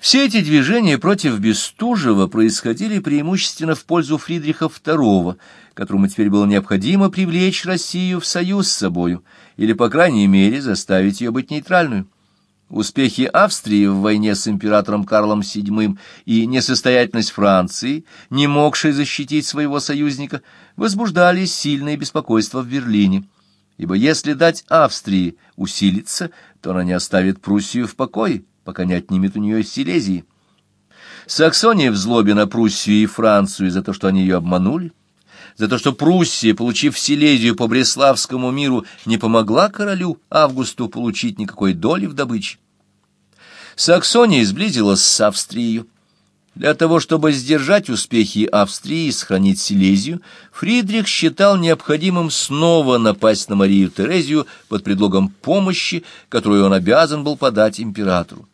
Все эти движения против Бестужева происходили преимущественно в пользу Фридриха II, которому теперь было необходимо привлечь Россию в союз с собою, или, по крайней мере, заставить ее быть нейтральной. Успехи Австрии в войне с императором Карлом VII и несостоятельность Франции, не могшей защитить своего союзника, возбуждали сильное беспокойство в Берлине. Ибо если дать Австрии усилиться, то она не оставит Пруссию в покое, пока не отнимет у нее Силезии. Саксония в злобе на Пруссию и Францию за то, что они ее обманули, за то, что Пруссия, получив Силезию по Бреславскому миру, не помогла королю Августу получить никакой доли в добыче. Саксония сблизилась с Австрией. Для того, чтобы сдержать успехи Австрии и сохранить Силезию, Фридрих считал необходимым снова напасть на Марию Терезию под предлогом помощи, которую он обязан был подать императору.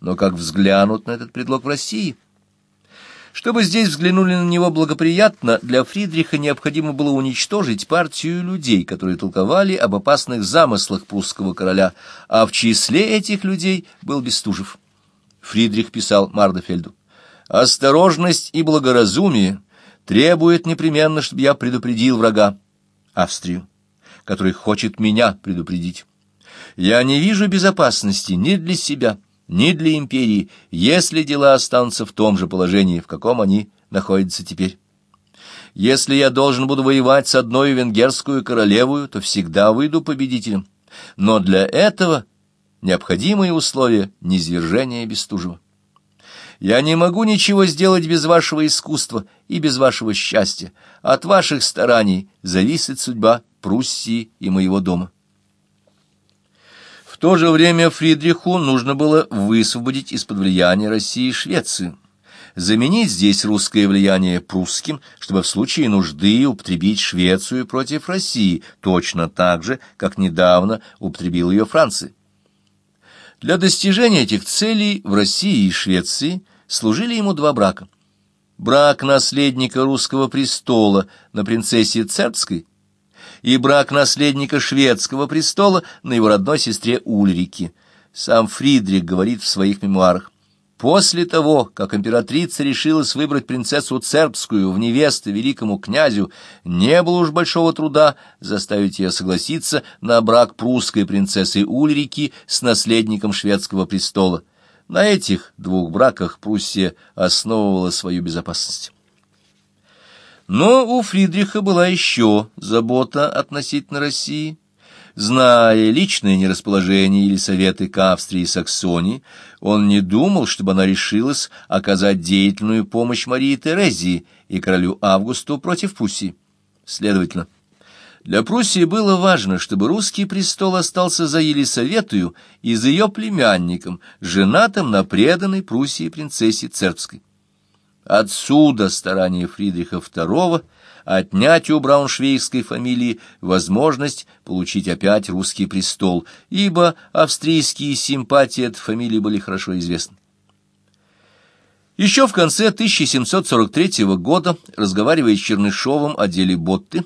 Но как взглянут на этот предлог в России – чтобы здесь взглянули на него благоприятно, для Фридриха необходимо было уничтожить партию людей, которые толковали об опасных замыслах прусского короля, а в числе этих людей был Бестужев. Фридрих писал Мардефельду, «Осторожность и благоразумие требуют непременно, чтобы я предупредил врага, Австрию, который хочет меня предупредить. Я не вижу безопасности ни для себя, ни для империи, если дела останутся в том же положении, в каком они находятся теперь. Если я должен буду воевать с одной венгерскую королевою, то всегда выйду победителем. Но для этого необходимые условия низвержения Бестужева. Я не могу ничего сделать без вашего искусства и без вашего счастья. От ваших стараний зависит судьба Пруссии и моего дома. В то же время Фридриху нужно было высвободить из-под влияния России Швецию, заменить здесь русское влияние прусским, чтобы в случае нужды употребить Швецию против России, точно так же, как недавно употребил ее Франция. Для достижения этих целей в России и Швеции служили ему два брака. Брак наследника русского престола на принцессе Цербской – и брак наследника шведского престола на его родной сестре Ульрике. Сам Фридрих говорит в своих мемуарах. После того, как императрица решилась выбрать принцессу Цербскую в невесты великому князю, не было уж большого труда заставить ее согласиться на брак прусской принцессы Ульрики с наследником шведского престола. На этих двух браках Пруссия основывала свою безопасность. Но у Фридриха была еще забота относительно России. Зная личное нерасположение или советы к Австрии и Саксонии, он не думал, чтобы она решилась оказать деятельную помощь Марии Терезии и королю Августу против Пруссии. Следовательно, для Пруссии было важно, чтобы русский престол остался за Елисаветую и за ее племянником, женатым на преданной Пруссии принцессе Цербской. Отсюда старание Фридриха II отнять у брауншвейгской фамилии возможность получить опять русский престол, ибо австрийские симпатии от фамилии были хорошо известны. Еще в конце 1743 года, разговаривая с Чернышовым о деле Ботты,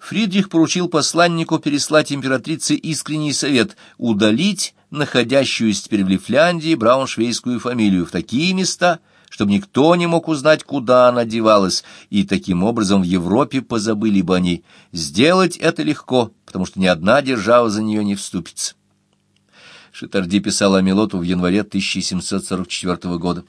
Фридрих поручил посланнику переслать императрице искренний совет удалить находящуюся теперь в Лифляндии брауншвейгскую фамилию в такие места, чтобы никто не мог узнать, куда она девалась, и таким образом в Европе позабыли бы о ней. Сделать это легко, потому что ни одна держава за нее не вступится. Шитарди писал о Милоту в январе 1744 года.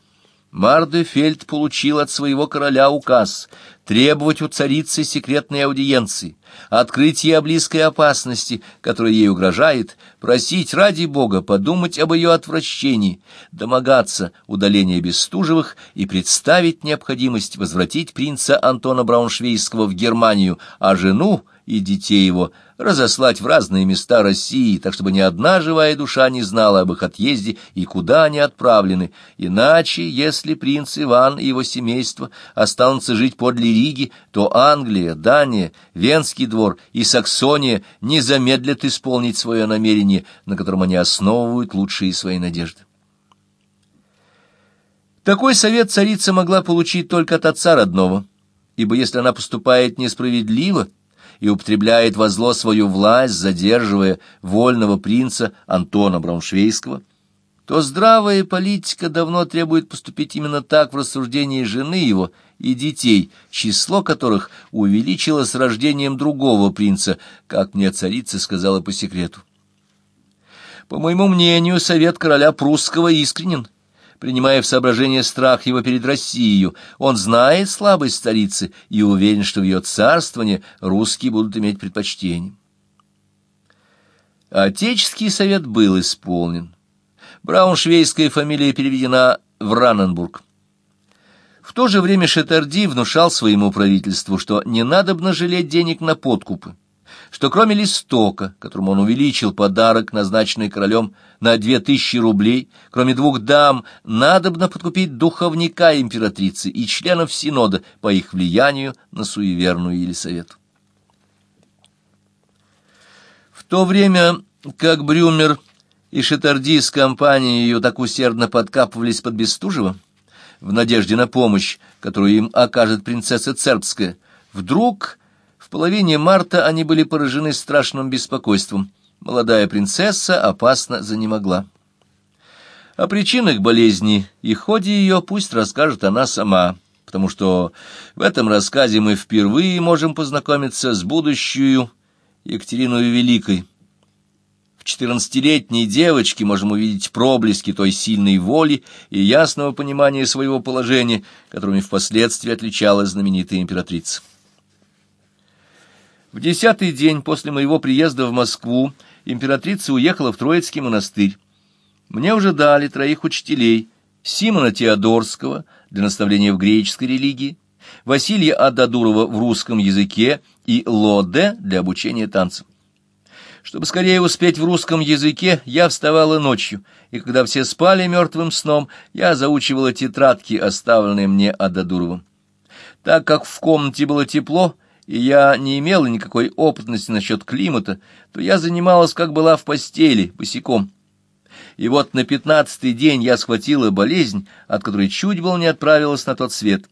Мардефельд получил от своего короля указ требовать у царицы секретной аудиенции, открытия о близкой опасности, которая ей угрожает, просить ради Бога подумать об ее отвращении, домогаться удаления Бестужевых и представить необходимость возвратить принца Антона Брауншвейского в Германию, а жену и детей его разослать в разные места России, так чтобы ни одна живая душа не знала об их отъезде и куда они отправлены. Иначе, если принц Иван и его семейство останутся жить подле Риги, то Англия, Дания, Венский двор и Саксония не замедлят исполнить свое намерение, на котором они основывают лучшие свои надежды. Такой совет царица могла получить только от отца родного, ибо если она поступает несправедливо, и употребляет во зло свою власть, задерживая вольного принца Антона Брауншвейского, то здравая политика давно требует поступить именно так в рассуждении жены его и детей, число которых увеличилось с рождением другого принца, как мне царица сказала по секрету. По моему мнению, совет короля прусского искренен. Принимая в соображение страх его перед Россией, он знает слабость столицы и уверен, что в ее царствовании русские будут иметь предпочтение. Отеческий совет был исполнен. Брауншвейская фамилия переведена в Раненбург. В то же время Шетарди внушал своему правительству, что не надобно жалеть денег на подкупы, что кроме листока, которому он увеличил подарок, назначенный королем на две тысячи рублей, кроме двух дам, надобно подкупить духовника императрицы и членов Синода по их влиянию на суеверную Елисавету. В то время как Брюмер и Шетарди с компанией ее так усердно подкапывались под Бестужево, в надежде на помощь, которую им окажет принцесса Цербская, вдруг половине марта они были поражены страшным беспокойством. Молодая принцесса опасно занемогла. О причинах болезни и ходе ее пусть расскажет она сама, потому что в этом рассказе мы впервые можем познакомиться с будущую Екатериной Великой, в четырнадцатилетней девочке можем увидеть проблески той сильной воли и ясного понимания своего положения, которыми впоследствии отличалась знаменитая императрица. В десятый день после моего приезда в Москву императрица уехала в Троицкий монастырь. Мне уже дали троих учителей — Симона Теодорского для наставления в греческой религии, Василия Ададурова в русском языке и Лоде для обучения танцам. Чтобы скорее успеть в русском языке, я вставала ночью, и когда все спали мертвым сном, я заучивала тетрадки, оставленные мне Ададуровым. Так как в комнате было тепло, и я не имела никакой опытности насчет климата, то я занималась, как была в постели, босиком. И вот на пятнадцатый день я схватила болезнь, от которой чуть было не отправилась на тот свет.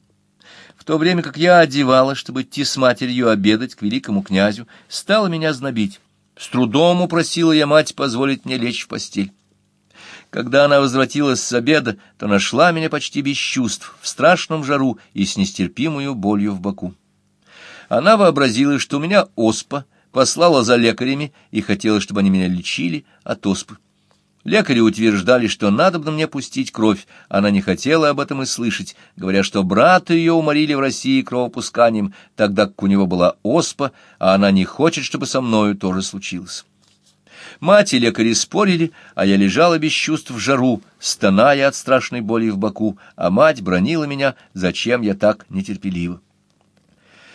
В то время как я одевалась, чтобы идти с матерью обедать к великому князю, стало меня знобить. С трудом упросила я мать позволить мне лечь в постель. Когда она возвратилась с обеда, то нашла меня почти без чувств, в страшном жару и с нестерпимой болью в боку. Она вообразила, что у меня оспа, послала за лекарями и хотела, чтобы они меня лечили от оспы. Лекари утверждали, что надо бы мне пустить кровь. Она не хотела об этом и слышать, говоря, что брата ее уморили в России кровопусканием, тогда как у него была оспа, а она не хочет, чтобы со мною тоже случилось. Мать и лекари спорили, а я лежала без чувств в жару, стоная от страшной боли в боку, а мать бронила меня, зачем я так нетерпелива.